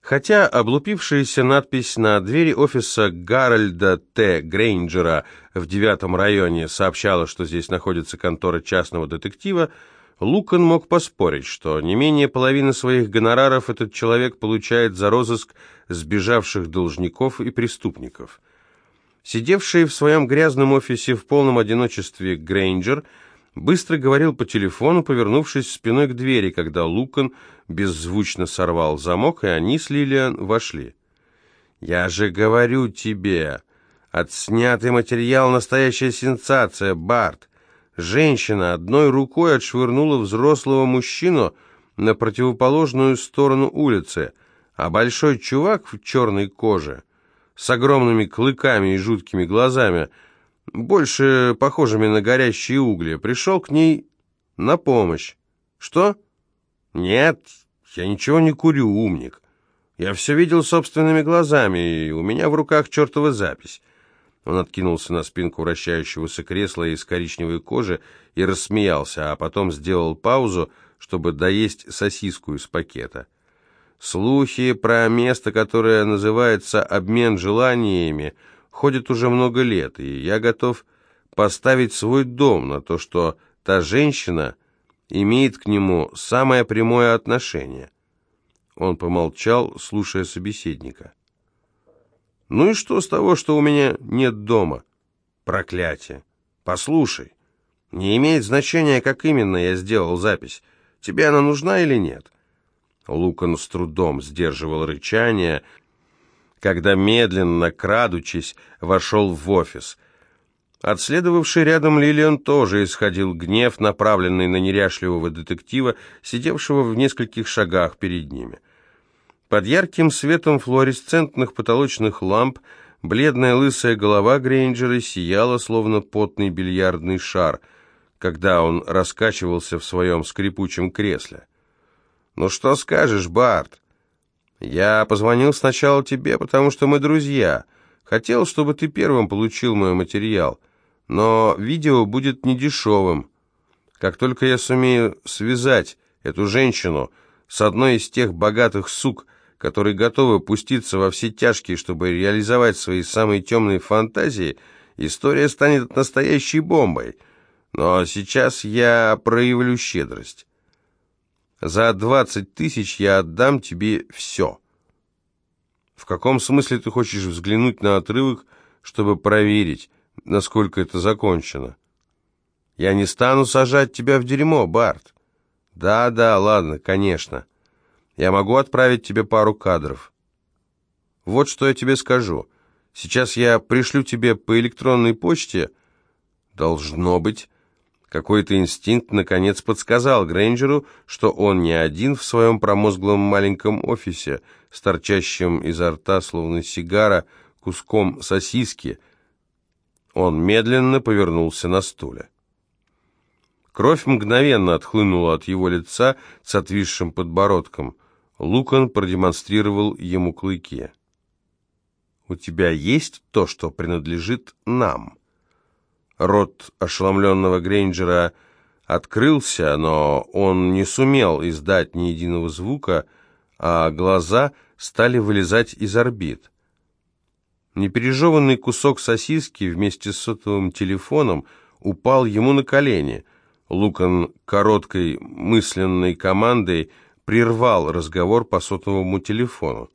Хотя облупившаяся надпись на двери офиса Гарольда Т. Грейнджера в девятом районе сообщала, что здесь находится контора частного детектива, Лукан мог поспорить, что не менее половины своих гонораров этот человек получает за розыск сбежавших должников и преступников. Сидевший в своем грязном офисе в полном одиночестве Грейнджер быстро говорил по телефону, повернувшись спиной к двери, когда Лукан беззвучно сорвал замок, и они с Лилиан вошли. «Я же говорю тебе, отснятый материал — настоящая сенсация, Барт. Женщина одной рукой отшвырнула взрослого мужчину на противоположную сторону улицы, а большой чувак в черной коже с огромными клыками и жуткими глазами, больше похожими на горящие угли, пришел к ней на помощь. Что? Нет, я ничего не курю, умник. Я все видел собственными глазами, и у меня в руках чертова запись. Он откинулся на спинку вращающегося кресла из коричневой кожи и рассмеялся, а потом сделал паузу, чтобы доесть сосиску из пакета. Слухи про место, которое называется «обмен желаниями», ходят уже много лет, и я готов поставить свой дом на то, что та женщина имеет к нему самое прямое отношение. Он помолчал, слушая собеседника. Ну и что с того, что у меня нет дома? Проклятие. Послушай, не имеет значения, как именно я сделал запись. Тебе она нужна или нет? Лукан с трудом сдерживал рычание, когда медленно, крадучись, вошел в офис. Отследовавший рядом Лилиан тоже исходил гнев, направленный на неряшливого детектива, сидевшего в нескольких шагах перед ними. Под ярким светом флуоресцентных потолочных ламп бледная лысая голова Грейнджера сияла, словно потный бильярдный шар, когда он раскачивался в своем скрипучем кресле. «Ну что скажешь, Барт? Я позвонил сначала тебе, потому что мы друзья. Хотел, чтобы ты первым получил мой материал, но видео будет недешевым. Как только я сумею связать эту женщину с одной из тех богатых сук, которые готовы пуститься во все тяжкие, чтобы реализовать свои самые темные фантазии, история станет настоящей бомбой. Но сейчас я проявлю щедрость. За двадцать тысяч я отдам тебе все. В каком смысле ты хочешь взглянуть на отрывок, чтобы проверить, насколько это закончено? Я не стану сажать тебя в дерьмо, Барт. Да-да, ладно, конечно. Я могу отправить тебе пару кадров. Вот что я тебе скажу. Сейчас я пришлю тебе по электронной почте. Должно быть, какой-то инстинкт наконец подсказал Грейнджеру, что он не один в своем промозглом маленьком офисе, с торчащим изо рта, словно сигара, куском сосиски. Он медленно повернулся на стуле. Кровь мгновенно отхлынула от его лица с отвисшим подбородком – Лукан продемонстрировал ему клыки. «У тебя есть то, что принадлежит нам?» Рот ошеломленного Грейнджера открылся, но он не сумел издать ни единого звука, а глаза стали вылезать из орбит. Непережеванный кусок сосиски вместе с сотовым телефоном упал ему на колени. Лукан короткой мысленной командой – прервал разговор по сотовому телефону.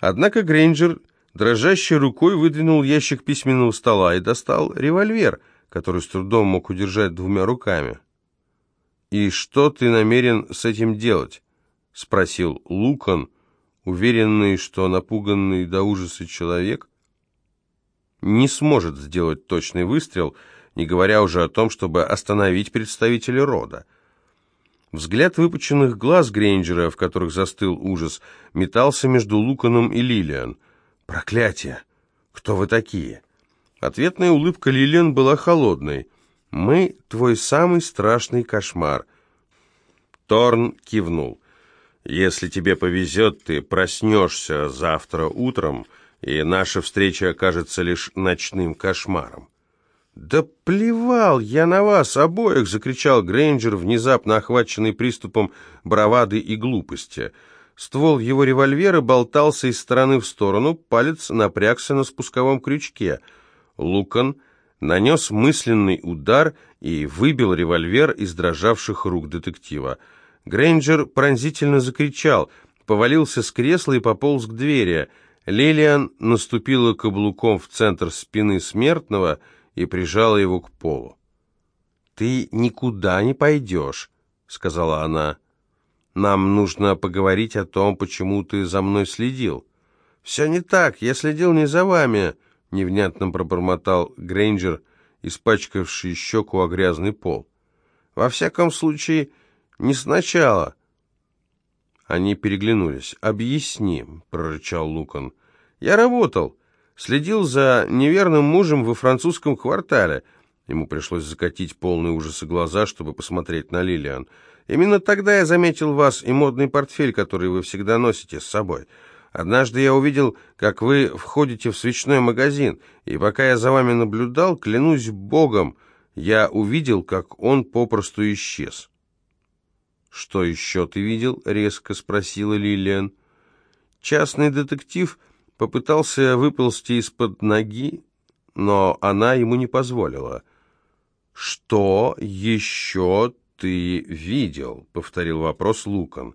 Однако Грейнджер дрожащей рукой выдвинул ящик письменного стола и достал револьвер, который с трудом мог удержать двумя руками. «И что ты намерен с этим делать?» — спросил Лукан, уверенный, что напуганный до ужаса человек не сможет сделать точный выстрел, не говоря уже о том, чтобы остановить представителя рода. Взгляд выпученных глаз Грейнджера, в которых застыл ужас, метался между Луканом и Лилиан. «Проклятие! Кто вы такие?» Ответная улыбка Лилиан была холодной. «Мы твой самый страшный кошмар». Торн кивнул. «Если тебе повезет, ты проснешься завтра утром, и наша встреча окажется лишь ночным кошмаром». «Да плевал я на вас обоих!» — закричал Грейнджер, внезапно охваченный приступом бравады и глупости. Ствол его револьвера болтался из стороны в сторону, палец напрягся на спусковом крючке. Лукан нанес мысленный удар и выбил револьвер из дрожавших рук детектива. Грейнджер пронзительно закричал, повалился с кресла и пополз к двери. Лилиан наступила каблуком в центр спины смертного и прижала его к полу. «Ты никуда не пойдешь», — сказала она. Нам нужно поговорить о том, почему ты за мной следил». «Все не так, я следил не за вами», — невнятно пробормотал Грейнджер, испачкавший щеку о грязный пол. «Во всяком случае, не сначала». Они переглянулись. «Объясни», — прорычал Лукан. «Я работал. Следил за неверным мужем во французском квартале». Ему пришлось закатить полные ужаса глаза, чтобы посмотреть на Лилиан. Именно тогда я заметил вас и модный портфель, который вы всегда носите с собой. Однажды я увидел, как вы входите в свечной магазин, и пока я за вами наблюдал, клянусь Богом, я увидел, как он попросту исчез». «Что еще ты видел?» — резко спросила Лилиан. Частный детектив попытался выползти из-под ноги, но она ему не позволила. «Что еще ты видел?» — повторил вопрос Лукан.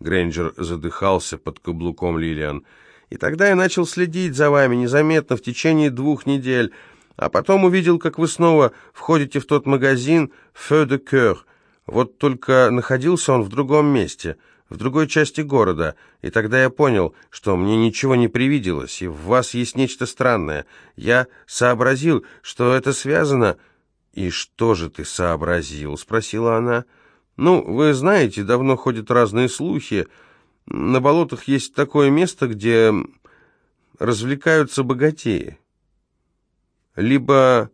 Грейнджер задыхался под каблуком Лилиан. «И тогда я начал следить за вами незаметно в течение двух недель, а потом увидел, как вы снова входите в тот магазин «Feu de Coeur». Вот только находился он в другом месте, в другой части города, и тогда я понял, что мне ничего не привиделось, и в вас есть нечто странное. Я сообразил, что это связано «И что же ты сообразил?» — спросила она. «Ну, вы знаете, давно ходят разные слухи. На болотах есть такое место, где развлекаются богатеи. Либо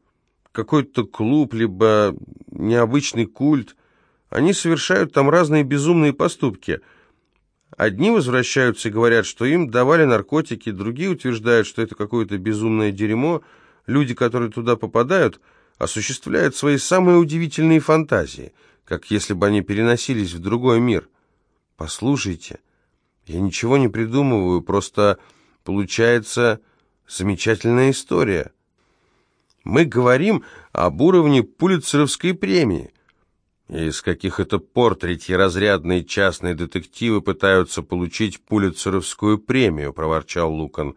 какой-то клуб, либо необычный культ. Они совершают там разные безумные поступки». Одни возвращаются и говорят, что им давали наркотики, другие утверждают, что это какое-то безумное дерьмо. Люди, которые туда попадают, осуществляют свои самые удивительные фантазии, как если бы они переносились в другой мир. Послушайте, я ничего не придумываю, просто получается замечательная история. Мы говорим об уровне Пулитцеровской премии. И с каких это пор третьеразрядные частные детективы пытаются получить Пулитцеровскую премию, проворчал Лукан.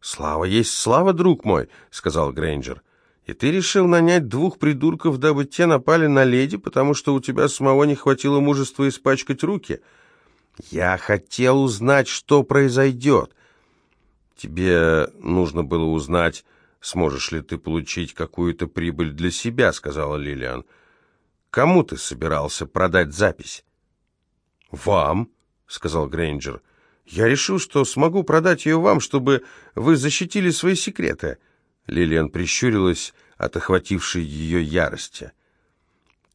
«Слава есть слава, друг мой», — сказал Грейнджер. И ты решил нанять двух придурков, дабы те напали на леди, потому что у тебя самого не хватило мужества испачкать руки? Я хотел узнать, что произойдет. Тебе нужно было узнать, сможешь ли ты получить какую-то прибыль для себя, сказала Лилиан. Кому ты собирался продать запись? Вам, сказал Грейнджер. Я решил, что смогу продать ее вам, чтобы вы защитили свои секреты. Лилиан прищурилась от охватившей ее ярости.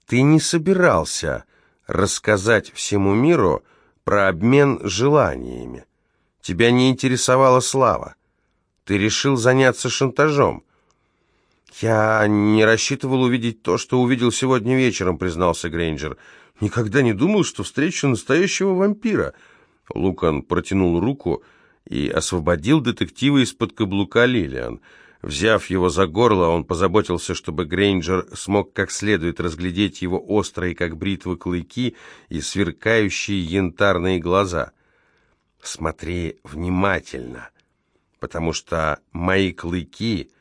«Ты не собирался рассказать всему миру про обмен желаниями. Тебя не интересовала слава. Ты решил заняться шантажом». «Я не рассчитывал увидеть то, что увидел сегодня вечером», — признался Грейнджер. «Никогда не думал, что встречу настоящего вампира». Лукан протянул руку и освободил детектива из-под каблука Лилиан — Взяв его за горло, он позаботился, чтобы Грейнджер смог как следует разглядеть его острые, как бритвы, клыки и сверкающие янтарные глаза. «Смотри внимательно, потому что мои клыки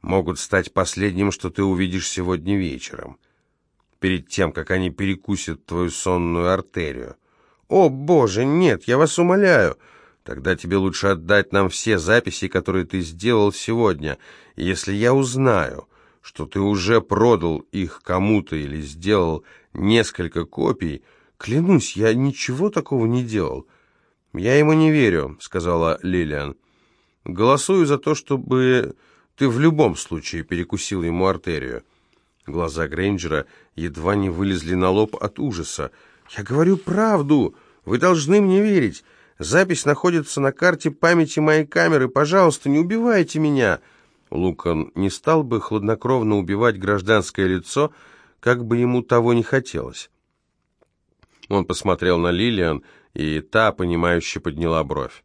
могут стать последним, что ты увидишь сегодня вечером, перед тем, как они перекусят твою сонную артерию. О, Боже, нет, я вас умоляю!» Тогда тебе лучше отдать нам все записи, которые ты сделал сегодня. Если я узнаю, что ты уже продал их кому-то или сделал несколько копий, клянусь, я ничего такого не делал. Я ему не верю, сказала Лилиан. Голосую за то, чтобы ты в любом случае перекусил ему артерию. Глаза Грейнджера едва не вылезли на лоб от ужаса. «Я говорю правду! Вы должны мне верить! Запись находится на карте памяти моей камеры. Пожалуйста, не убивайте меня!» Лукан не стал бы хладнокровно убивать гражданское лицо, как бы ему того не хотелось. Он посмотрел на Лилиан и та, понимающе подняла бровь.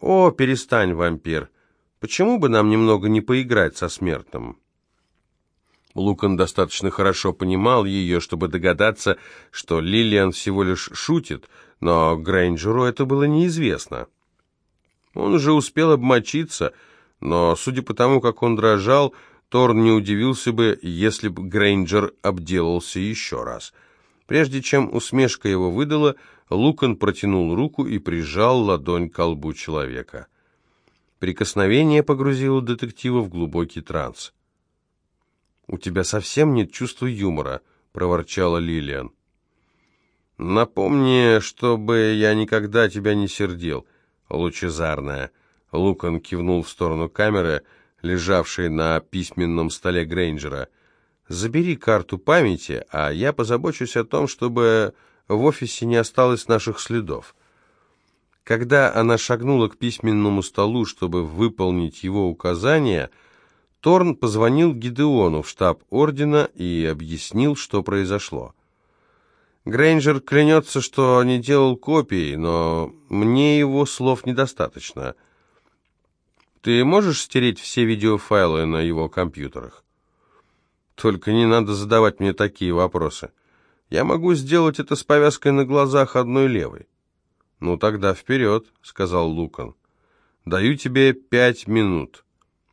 «О, перестань, вампир! Почему бы нам немного не поиграть со смертным?» Лукан достаточно хорошо понимал ее, чтобы догадаться, что Лилиан всего лишь шутит, но Грейнджеру это было неизвестно. Он уже успел обмочиться, но, судя по тому, как он дрожал, Торн не удивился бы, если бы Грейнджер обделался еще раз. Прежде чем усмешка его выдала, Лукан протянул руку и прижал ладонь к колбу человека. Прикосновение погрузило детектива в глубокий транс. «У тебя совсем нет чувства юмора», — проворчала Лилиан. «Напомни, чтобы я никогда тебя не сердил, лучезарная». Лукан кивнул в сторону камеры, лежавшей на письменном столе Грейнджера. «Забери карту памяти, а я позабочусь о том, чтобы в офисе не осталось наших следов». Когда она шагнула к письменному столу, чтобы выполнить его указания, — Торн позвонил Гидеону в штаб Ордена и объяснил, что произошло. Грейнджер клянется, что не делал копий, но мне его слов недостаточно. Ты можешь стереть все видеофайлы на его компьютерах? Только не надо задавать мне такие вопросы. Я могу сделать это с повязкой на глазах одной левой. Ну тогда вперед, сказал Лукан. Даю тебе пять минут.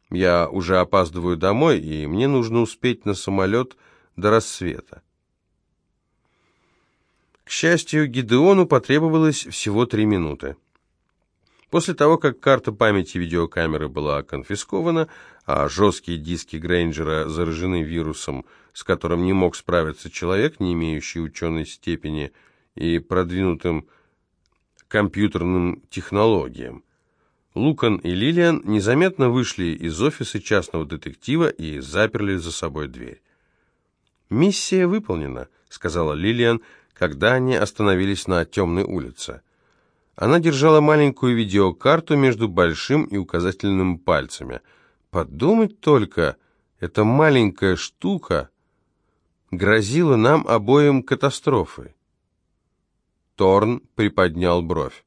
Я уже опаздываю домой, и мне нужно успеть на самолет до рассвета. К счастью, Гидеону потребовалось всего три минуты. После того, как карта памяти видеокамеры была конфискована, а жесткие диски Грейнджера заражены вирусом, с которым не мог справиться человек, не имеющий ученой степени и продвинутым компьютерным технологиям, Лукан и Лилиан незаметно вышли из офиса частного детектива и заперли за собой дверь. «Миссия выполнена», — сказала Лилиан, когда они остановились на темной улице. Она держала маленькую видеокарту между большим и указательным пальцами. «Подумать только, эта маленькая штука грозила нам обоим катастрофой». Торн приподнял бровь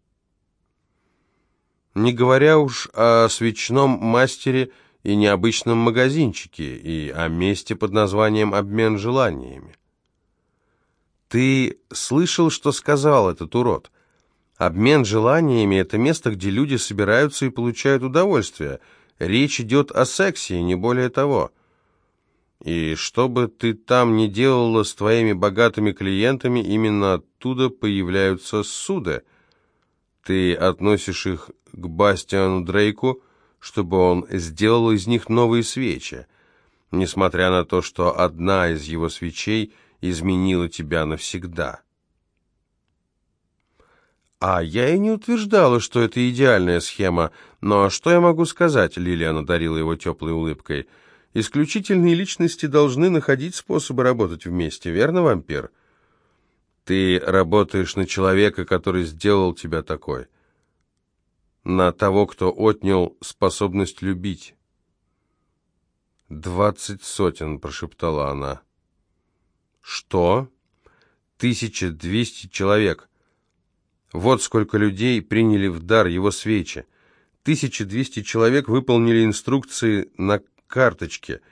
не говоря уж о свечном мастере и необычном магазинчике, и о месте под названием «Обмен желаниями». «Ты слышал, что сказал этот урод? Обмен желаниями — это место, где люди собираются и получают удовольствие. Речь идет о сексе, не более того. И что бы ты там ни делала с твоими богатыми клиентами, именно оттуда появляются суды. Ты относишь их к Бастиану Дрейку, чтобы он сделал из них новые свечи, несмотря на то, что одна из его свечей изменила тебя навсегда. А я и не утверждала, что это идеальная схема, но что я могу сказать, Лилиан одарила его теплой улыбкой. Исключительные личности должны находить способы работать вместе, верно, вампир? Ты работаешь на человека, который сделал тебя такой на того, кто отнял способность любить. «Двадцать сотен», — прошептала она. «Что? Тысяча двести человек. Вот сколько людей приняли в дар его свечи. Тысяча двести человек выполнили инструкции на карточке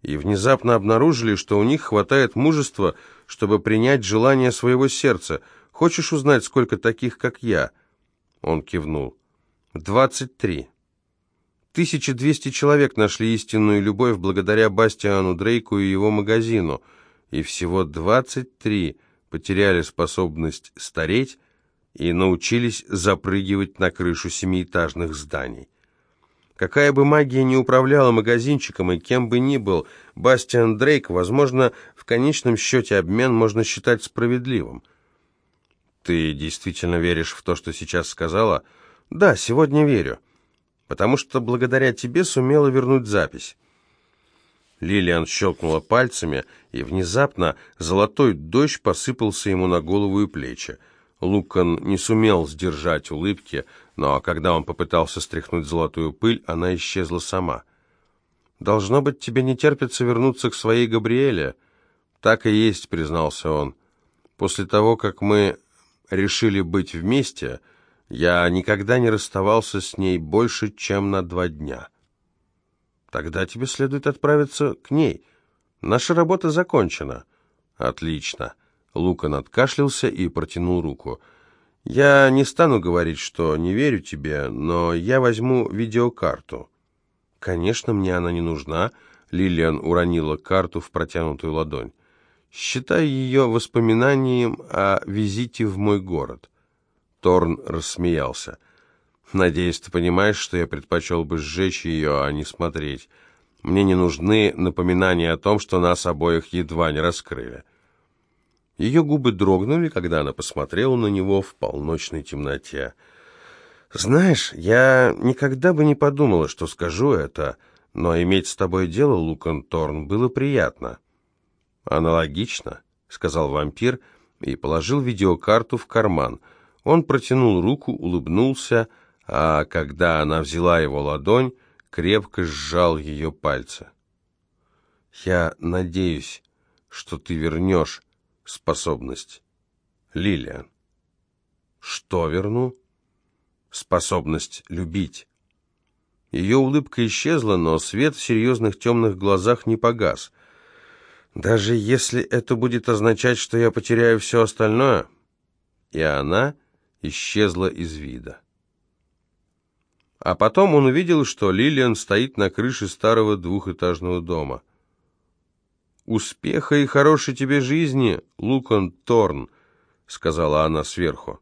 и внезапно обнаружили, что у них хватает мужества, чтобы принять желание своего сердца. Хочешь узнать, сколько таких, как я?» Он кивнул. Двадцать три. 1200 человек нашли истинную любовь благодаря Бастиану Дрейку и его магазину, и всего 23 потеряли способность стареть и научились запрыгивать на крышу семиэтажных зданий. Какая бы магия ни управляла магазинчиком и кем бы ни был Бастиан Дрейк, возможно, в конечном счете обмен можно считать справедливым. «Ты действительно веришь в то, что сейчас сказала?» «Да, сегодня верю, потому что благодаря тебе сумела вернуть запись». Лилиан щелкнула пальцами, и внезапно золотой дождь посыпался ему на голову и плечи. Лукан не сумел сдержать улыбки, но когда он попытался стряхнуть золотую пыль, она исчезла сама. «Должно быть, тебе не терпится вернуться к своей Габриэле?» «Так и есть», — признался он. «После того, как мы решили быть вместе, я никогда не расставался с ней больше, чем на два дня. Тогда тебе следует отправиться к ней. Наша работа закончена. Отлично. Лукан откашлялся и протянул руку. Я не стану говорить, что не верю тебе, но я возьму видеокарту. Конечно, мне она не нужна. Лилиан уронила карту в протянутую ладонь. Считай ее воспоминанием о визите в мой город. Торн рассмеялся. «Надеюсь, ты понимаешь, что я предпочел бы сжечь ее, а не смотреть. Мне не нужны напоминания о том, что нас обоих едва не раскрыли». Ее губы дрогнули, когда она посмотрела на него в полночной темноте. «Знаешь, я никогда бы не подумала, что скажу это, но иметь с тобой дело, Лукан Торн, было приятно». «Аналогично», — сказал вампир и положил видеокарту в карман. Он протянул руку, улыбнулся, а когда она взяла его ладонь, крепко сжал ее пальцы. «Я надеюсь, что ты вернешь способность, Лилиан». «Что верну?» «Способность любить». Ее улыбка исчезла, но свет в серьезных темных глазах не погас — даже если это будет означать, что я потеряю все остальное. И она исчезла из вида. А потом он увидел, что Лилиан стоит на крыше старого двухэтажного дома. «Успеха и хорошей тебе жизни, Лукан Торн», — сказала она сверху.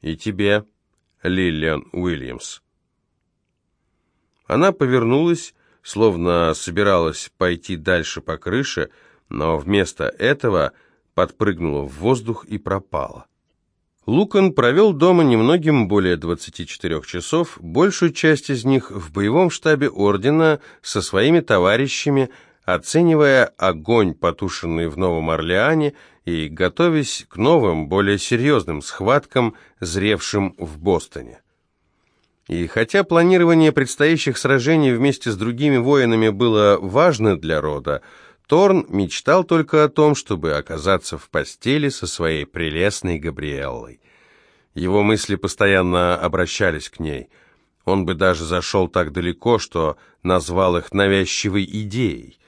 «И тебе, Лилиан Уильямс». Она повернулась, словно собиралась пойти дальше по крыше, — но вместо этого подпрыгнула в воздух и пропала. Лукан провел дома немногим более 24 часов, большую часть из них в боевом штабе Ордена со своими товарищами, оценивая огонь, потушенный в Новом Орлеане, и готовясь к новым, более серьезным схваткам, зревшим в Бостоне. И хотя планирование предстоящих сражений вместе с другими воинами было важно для рода, Торн мечтал только о том, чтобы оказаться в постели со своей прелестной Габриэллой. Его мысли постоянно обращались к ней. Он бы даже зашел так далеко, что назвал их навязчивой идеей.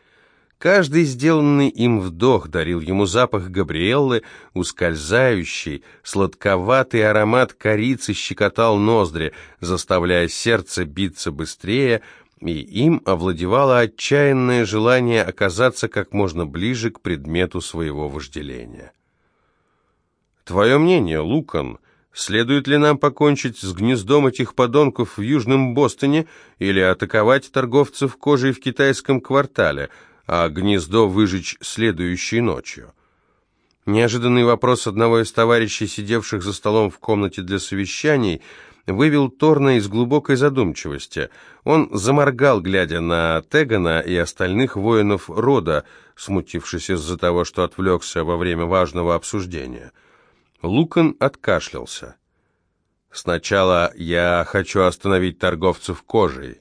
Каждый сделанный им вдох дарил ему запах Габриэллы, ускользающий, сладковатый аромат корицы щекотал ноздри, заставляя сердце биться быстрее, и им овладевало отчаянное желание оказаться как можно ближе к предмету своего вожделения. «Твое мнение, Лукан, следует ли нам покончить с гнездом этих подонков в Южном Бостоне или атаковать торговцев кожей в китайском квартале, а гнездо выжечь следующей ночью?» Неожиданный вопрос одного из товарищей, сидевших за столом в комнате для совещаний – вывел Торна из глубокой задумчивости. Он заморгал, глядя на Тегана и остальных воинов рода, смутившись из-за того, что отвлекся во время важного обсуждения. Лукан откашлялся. «Сначала я хочу остановить торговцев кожей.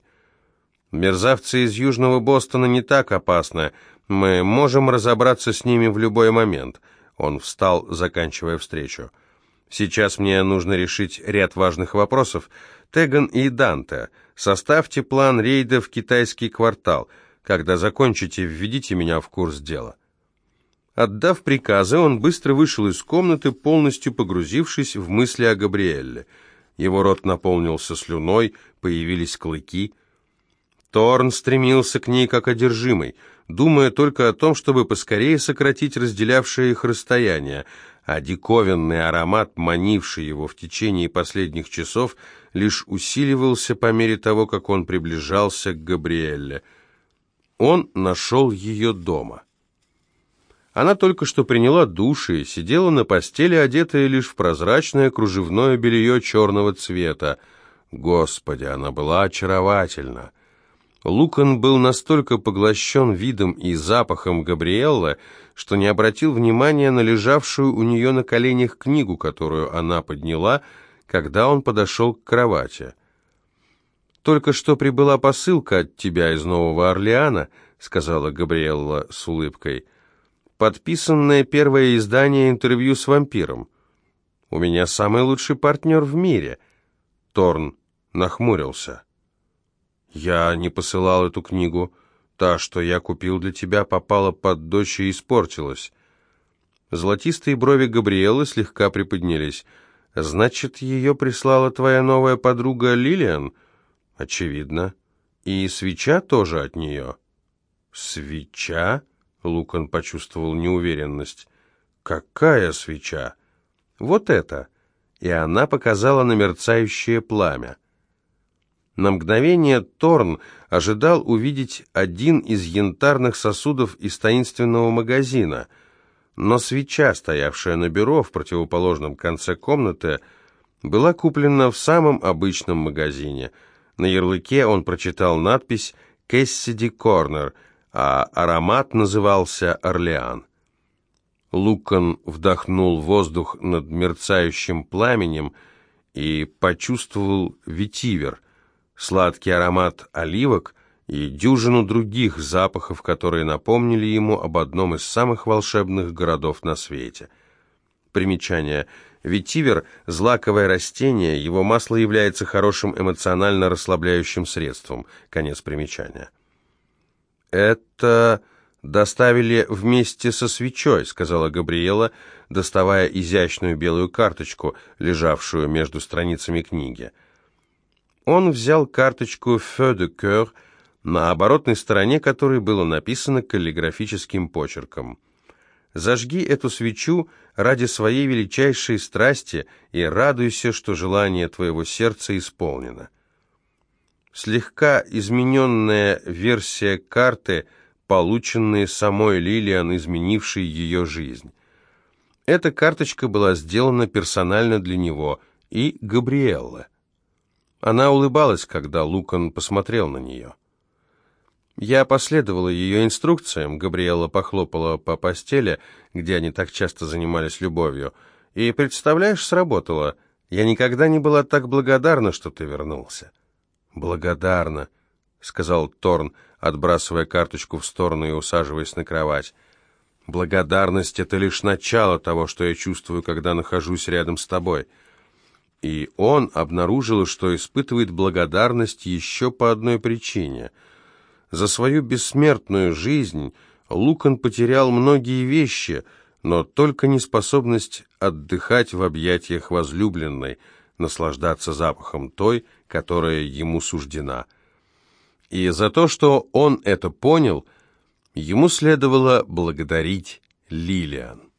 Мерзавцы из Южного Бостона не так опасны. Мы можем разобраться с ними в любой момент». Он встал, заканчивая встречу. Сейчас мне нужно решить ряд важных вопросов. Теган и Данте, составьте план рейда в китайский квартал. Когда закончите, введите меня в курс дела». Отдав приказы, он быстро вышел из комнаты, полностью погрузившись в мысли о Габриэлле. Его рот наполнился слюной, появились клыки. Торн стремился к ней как одержимый, думая только о том, чтобы поскорее сократить разделявшее их расстояние а диковинный аромат, манивший его в течение последних часов, лишь усиливался по мере того, как он приближался к Габриэлле. Он нашел ее дома. Она только что приняла душ и сидела на постели, одетая лишь в прозрачное кружевное белье черного цвета. Господи, она была очаровательна! Лукан был настолько поглощен видом и запахом Габриэллы, что не обратил внимания на лежавшую у нее на коленях книгу, которую она подняла, когда он подошел к кровати. «Только что прибыла посылка от тебя из Нового Орлеана», — сказала Габриэлла с улыбкой. «Подписанное первое издание интервью с вампиром». У меня самый лучший партнер в мире». Торн нахмурился. «Я не посылал эту книгу. Та, что я купил для тебя, попала под дождь и испортилась». Золотистые брови Габриэлы слегка приподнялись. «Значит, ее прислала твоя новая подруга Лилиан?» «Очевидно. И свеча тоже от нее». «Свеча?» — Лукан почувствовал неуверенность. «Какая свеча?» «Вот это!» И она показала на мерцающее пламя. На мгновение Торн ожидал увидеть один из янтарных сосудов из таинственного магазина, но свеча, стоявшая на бюро в противоположном конце комнаты, была куплена в самом обычном магазине. На ярлыке он прочитал надпись «Кэссиди Корнер», а аромат назывался «Орлеан». Лукан вдохнул воздух над мерцающим пламенем и почувствовал ветивер, сладкий аромат оливок и дюжину других запахов, которые напомнили ему об одном из самых волшебных городов на свете. Примечание. Ветивер – злаковое растение, его масло является хорошим эмоционально расслабляющим средством. Конец примечания. «Это...» «Доставили вместе со свечой», — сказала Габриэла, доставая изящную белую карточку, лежавшую между страницами книги. Он взял карточку «Feu de coeur», на оборотной стороне которой было написано каллиграфическим почерком. «Зажги эту свечу ради своей величайшей страсти и радуйся, что желание твоего сердца исполнено». Слегка измененная версия карты — полученные самой Лилиан, изменившей ее жизнь. Эта карточка была сделана персонально для него и Габриэллы. Она улыбалась, когда Лукан посмотрел на нее. Я последовала ее инструкциям, Габриэла похлопала по постели, где они так часто занимались любовью, и, представляешь, сработало. Я никогда не была так благодарна, что ты вернулся. Благодарна, сказал Торн, отбрасывая карточку в сторону и усаживаясь на кровать. «Благодарность — это лишь начало того, что я чувствую, когда нахожусь рядом с тобой». И он обнаружил, что испытывает благодарность еще по одной причине. За свою бессмертную жизнь Лукан потерял многие вещи, но только не способность отдыхать в объятиях возлюбленной, наслаждаться запахом той, которая ему суждена — и за то, что он это понял, ему следовало благодарить Лилиан.